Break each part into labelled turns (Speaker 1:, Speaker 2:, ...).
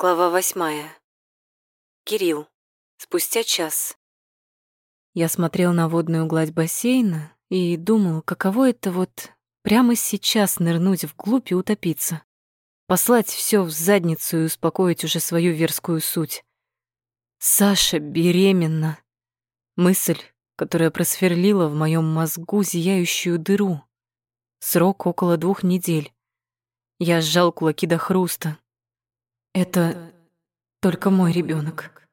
Speaker 1: Глава восьмая. Кирилл. Спустя час. Я смотрел на водную гладь бассейна и думал, каково это вот прямо сейчас нырнуть вглубь и утопиться. Послать все в задницу и успокоить уже свою верскую суть. Саша беременна. Мысль, которая просверлила в моем мозгу зияющую дыру. Срок около двух недель. Я сжал кулаки до хруста, это только мой ребенок.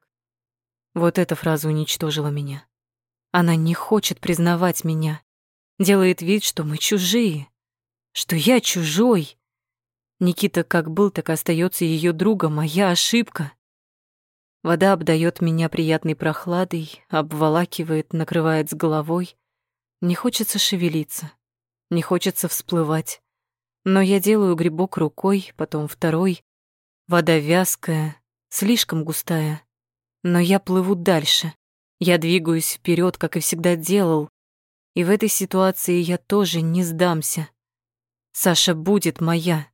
Speaker 1: Вот эта фраза уничтожила меня. Она не хочет признавать меня. Делает вид, что мы чужие. Что я чужой. Никита как был, так остается ее другом, моя ошибка. Вода обдает меня приятной прохладой, обволакивает, накрывает с головой. Не хочется шевелиться, не хочется всплывать. Но я делаю грибок рукой, потом второй, Вода вязкая, слишком густая. Но я плыву дальше. Я двигаюсь вперед, как и всегда делал. И в этой ситуации я тоже не сдамся. Саша будет моя.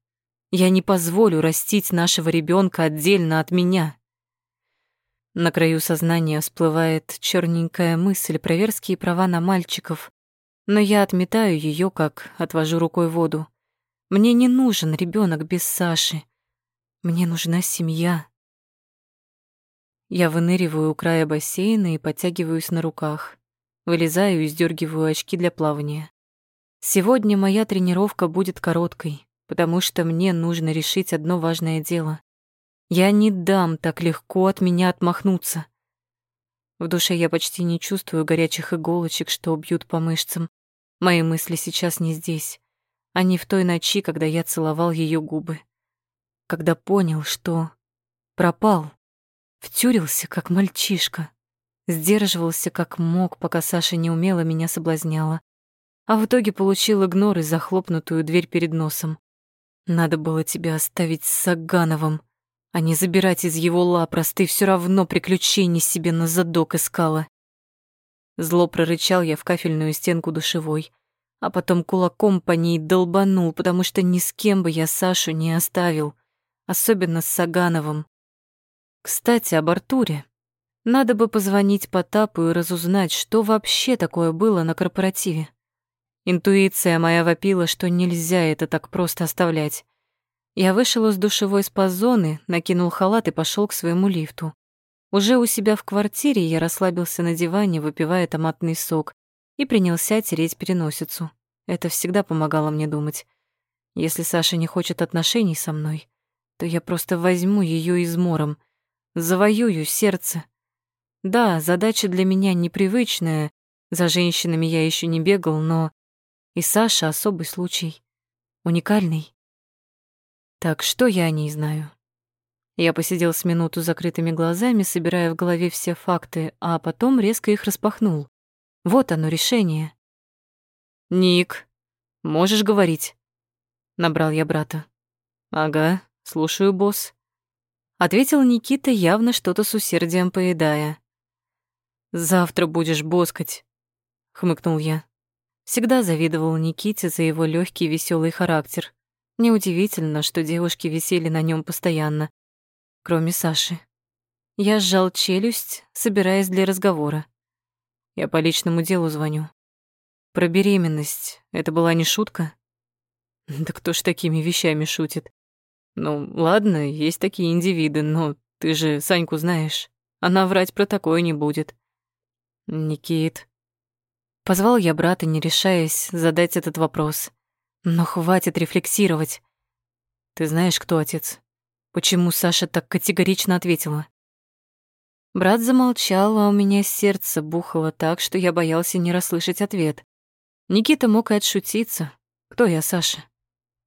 Speaker 1: Я не позволю растить нашего ребенка отдельно от меня. На краю сознания всплывает черненькая мысль про верские права на мальчиков, но я отметаю ее, как отвожу рукой воду. Мне не нужен ребенок без Саши. Мне нужна семья. Я выныриваю у края бассейна и подтягиваюсь на руках. Вылезаю и сдергиваю очки для плавания. Сегодня моя тренировка будет короткой, потому что мне нужно решить одно важное дело. Я не дам так легко от меня отмахнуться. В душе я почти не чувствую горячих иголочек, что бьют по мышцам. Мои мысли сейчас не здесь. Они в той ночи, когда я целовал ее губы когда понял, что пропал, втюрился, как мальчишка, сдерживался, как мог, пока Саша неумело меня соблазняла, а в итоге получил игнор и захлопнутую дверь перед носом. Надо было тебя оставить с Сагановым, а не забирать из его лап, раз ты все равно приключений себе на задок искала. Зло прорычал я в кафельную стенку душевой, а потом кулаком по ней долбанул, потому что ни с кем бы я Сашу не оставил особенно с Сагановым. Кстати, об Артуре. Надо бы позвонить Потапу и разузнать, что вообще такое было на корпоративе. Интуиция моя вопила, что нельзя это так просто оставлять. Я вышел из душевой спа-зоны, накинул халат и пошел к своему лифту. Уже у себя в квартире я расслабился на диване, выпивая томатный сок, и принялся тереть переносицу. Это всегда помогало мне думать. Если Саша не хочет отношений со мной, то я просто возьму ее измором, завоюю сердце. Да, задача для меня непривычная, за женщинами я еще не бегал, но и Саша особый случай, уникальный. Так что я о ней знаю? Я посидел с минуту закрытыми глазами, собирая в голове все факты, а потом резко их распахнул. Вот оно решение. «Ник, можешь говорить?» — набрал я брата. «Ага, «Слушаю, босс», — ответил Никита, явно что-то с усердием поедая. «Завтра будешь боскать», — хмыкнул я. Всегда завидовал Никите за его легкий веселый характер. Неудивительно, что девушки висели на нем постоянно, кроме Саши. Я сжал челюсть, собираясь для разговора. Я по личному делу звоню. Про беременность это была не шутка? Да кто ж такими вещами шутит? Ну, ладно, есть такие индивиды, но ты же Саньку знаешь. Она врать про такое не будет. Никит. Позвал я брата, не решаясь задать этот вопрос. Но хватит рефлексировать. Ты знаешь, кто отец? Почему Саша так категорично ответила? Брат замолчал, а у меня сердце бухало так, что я боялся не расслышать ответ. Никита мог и отшутиться. Кто я, Саша?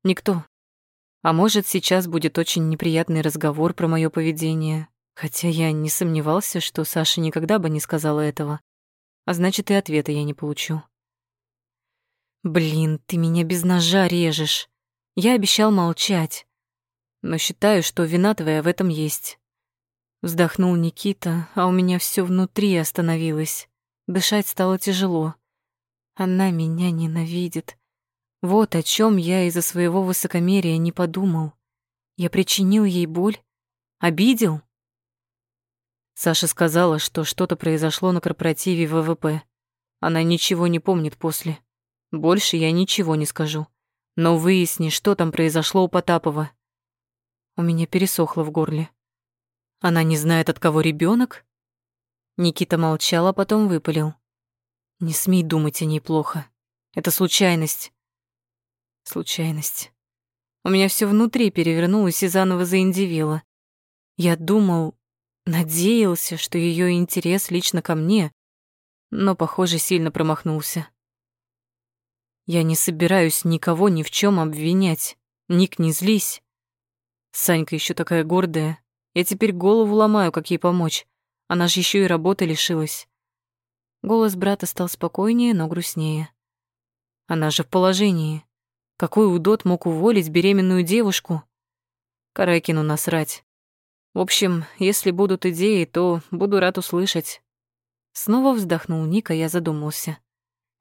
Speaker 1: Никто. А может, сейчас будет очень неприятный разговор про моё поведение, хотя я не сомневался, что Саша никогда бы не сказала этого. А значит, и ответа я не получу. Блин, ты меня без ножа режешь. Я обещал молчать. Но считаю, что вина твоя в этом есть. Вздохнул Никита, а у меня всё внутри остановилось. Дышать стало тяжело. Она меня ненавидит. Вот о чем я из-за своего высокомерия не подумал. Я причинил ей боль. Обидел? Саша сказала, что что-то произошло на корпоративе ВВП. Она ничего не помнит после. Больше я ничего не скажу. Но выясни, что там произошло у Потапова. У меня пересохло в горле. Она не знает, от кого ребенок? Никита молчал, а потом выпалил. Не смей думать о ней плохо. Это случайность. Случайность. У меня все внутри перевернулось и заново заиндивило. Я думал, надеялся, что ее интерес лично ко мне, но, похоже, сильно промахнулся. Я не собираюсь никого ни в чем обвинять. Ник, не злись. Санька еще такая гордая. Я теперь голову ломаю, как ей помочь. Она же еще и работы лишилась. Голос брата стал спокойнее, но грустнее. Она же в положении. Какой удот мог уволить беременную девушку? Каракину насрать. В общем, если будут идеи, то буду рад услышать. Снова вздохнул Ника, я задумался.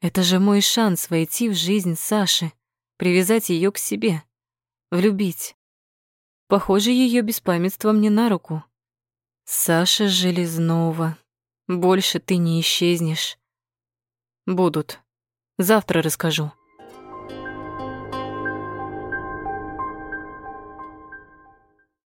Speaker 1: Это же мой шанс войти в жизнь Саши, привязать ее к себе, влюбить. Похоже, ее беспамятство мне на руку. Саша Железнова, больше ты не исчезнешь. Будут. Завтра расскажу.